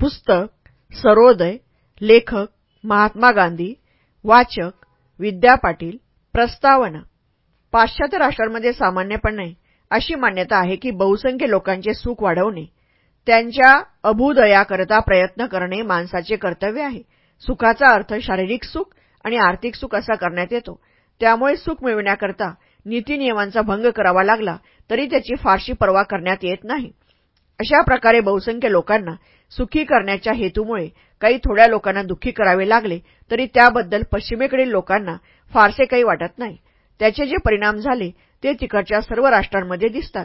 पुस्तक सरोदय लेखक महात्मा गांधी वाचक विद्या पाटील प्रस्तावना. पाश्चात्य राष्ट्रांमध्ये सामान्यपणे अशी मान्यता आहे की बहुसंख्य लोकांचे सुख वाढवणे त्यांच्या अभुदयाकरता प्रयत्न करणे माणसाचे कर्तव्य आहे. सुखाचा अर्थ शारीरिक सुख आणि आर्थिक सुख असा करण्यात येतो. त्यामुळे सुख मिळविण्याकरता नीतीनियमांचा भंग करावा लागला तरी त्याची फारशी पर्वा करण्यात येत नाही. अशा प्रकारे बहुसंख्य लोकांना सुखी करण्याच्या हेतूमुळे काही थोड्या लोकांना दुःखी करावे लागले तरी त्याबद्दल पश्चिमेकडील लोकांना फारसे काही वाटत नाही. त्याचे जे परिणाम झाले ते तिकडच्या सर्व राष्ट्रांमध्ये दिसतात.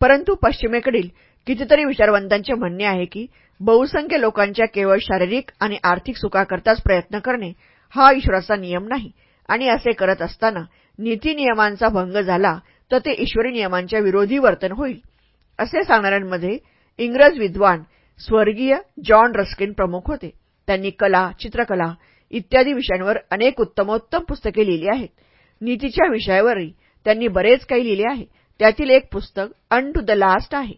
परंतु पश्चिमेकडील कितीतरी विचारवंतांचे म्हणणे आहे की बहुसंख्य लोकांच्या केवळ शारीरिक आणि आर्थिक सुखाकरताच प्रयत्न करणे हा ईश्वराचा नियम नाही. आणि असे करत असताना नीतीनियमांचा भंग झाला तर ते ईश्वरी नियमांच्या विरोधी वर्तन होईल. असे सांगणाऱ्यांमध्ये इंग्रज विद्वान स्वर्गीय जॉन रस्किन प्रमुख होते. त्यांनी कला चित्रकला इत्यादी विषयांवर अनेक उत्तमोत्तम पुस्तके लिहिली आहेत. नीतीच्या विषयावरही त्यांनी बरेच काही लिहिले आहे. त्यातील एक पुस्तक अन टू द लास्ट आहे.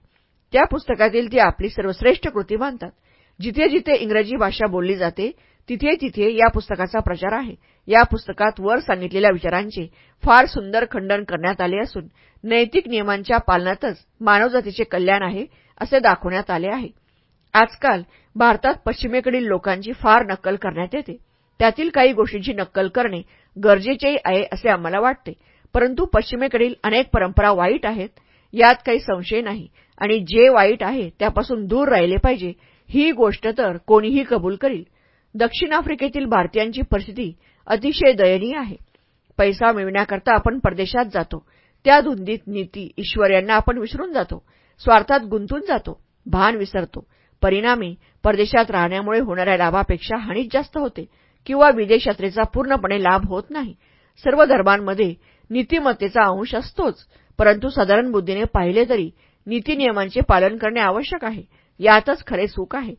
त्या पुस्तकातील ती आपली सर्वश्रेष्ठ कृती मानतात. जिथे जिथे इंग्रजी भाषा बोलली जाते तिथे तिथे या पुस्तकाचा प्रचार आहे. या पुस्तकात वर सांगितलेल्या विचारांचे फार सुंदर खंडन करण्यात आले असून नैतिक नियमांच्या पालनातच मानवजातीचे कल्याण आहे असे दाखवण्यात आले आहे. आजकाल भारतात पश्चिमेकडील लोकांची फार नक्कल करण्यात येते. त्यातील काही गोष्टींची नक्कल करणे गरजेचेही आहे असे आम्हाला वाटते. परंतु पश्चिमेकडील अनेक परंपरा वाईट आहेत यात काही संशय नाही. आणि जे वाईट आहे त्यापासून दूर राहिले पाहिजे ही गोष्ट तर कोणीही कबूल करील. दक्षिण आफ्रिकेतील भारतीयांची परिस्थिती अतिशय दयनीय आहे. पैसा मिळवण्याकरता आपण परदेशात जातो. त्या धुंदीत नीती ईश्वर यांना आपण विसरून जातो. स्वार्थात गुंतून जातो. भान विसरतो. परिणामी परदेशात राहण्यामुळे होणाऱ्या लाभापेक्षा हानीच जास्त होते किंवा विदेश यात्रेचा पूर्णपणे लाभ होत नाही. सर्व धर्मांमध्ये नीतिमत्तेचा अंश असतोच. परंतु साधारण बुद्धीने पाहिले तरी नीतीनियमांचे पालन करणे आवश्यक आहे. यातच खरे सुख आहे.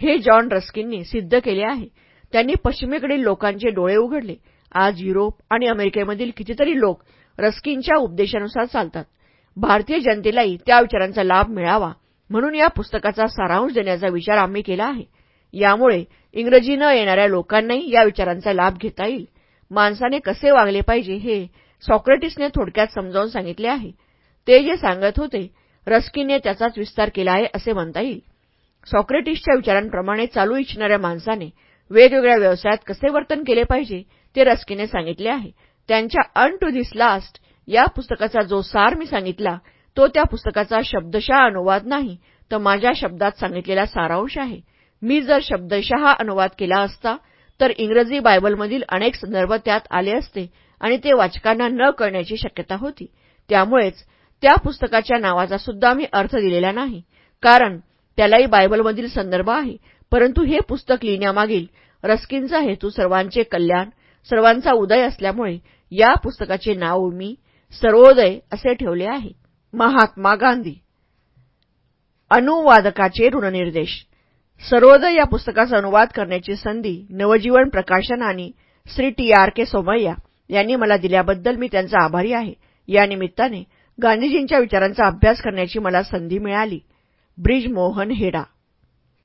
हे जॉन रस्किननी सिद्ध केले आहे. त्यांनी पश्चिमेकडील लोकांचे डोळे उघडले. आज युरोप आणि अमेरिकेमधील कितीतरी लोक रस्किनच्या उपदेशानुसार चालतात. भारतीय जनतेलाही त्या विचारांचा लाभ मिळावा म्हणून या पुस्तकाचा सारांश देण्याचा विचार आम्ही केला आहे. यामुळे इंग्रजी न येणाऱ्या लोकांनाही या विचारांचा लाभ घेता येईल. माणसाने कसे वागले पाहिजे हे सॉक्रेटिसने थोडक्यात समजावून सांगितले आहे. ते जे सांगत होते रस्किनने त्याचाच विस्तार केला आहे असे म्हणता येईल. सॉक्रेटिसच्या विचारांप्रमाणे चालू इच्छिणाऱ्या माणसाने वेगवेगळ्या व्यवसायात कसे वर्तन केले पाहिजे ते रस्कीने सांगितले आहे. त्यांच्या अन टू धिस लास्ट या पुस्तकाचा जो सार मी सांगितला तो त्या पुस्तकाचा शब्दशः अनुवाद नाही तर माझ्या शब्दात सांगितलेला सारांश आहे. मी जर शब्दशः अनुवाद केला असता तर इंग्रजी बायबलमधील अनेक संदर्भ त्यात आले असते आणि ते वाचकांना न कळण्याची शक्यता होती. त्यामुळेच त्या पुस्तकाच्या नावाचा सुद्धा मी अर्थ दिलेला नाही. कारण त्यालाही बायबलमधील संदर्भ आहे. परंतु हे पुस्तक लिहिण्यामागील रस्किनचा हेतू सर्वांचे कल्याण सर्वांचा उदय असल्यामुळे या पुस्तकाचे नाव मी सर्वोदय असे ठेवले आहे. महात्मा गांधी. अनुवादकाचे ऋणनिर्देश. सर्वोदय या पुस्तकाचा अनुवाद करण्याची संधी नवजीवन प्रकाशन आणि Shri T R K Somaiya यांनी मला दिल्याबद्दल मी त्यांचा आभारी आहे. या निमित्ताने गांधीजींच्या विचारांचा अभ्यास करण्याची मला संधी मिळाली. ब्रिज मोहन हेडा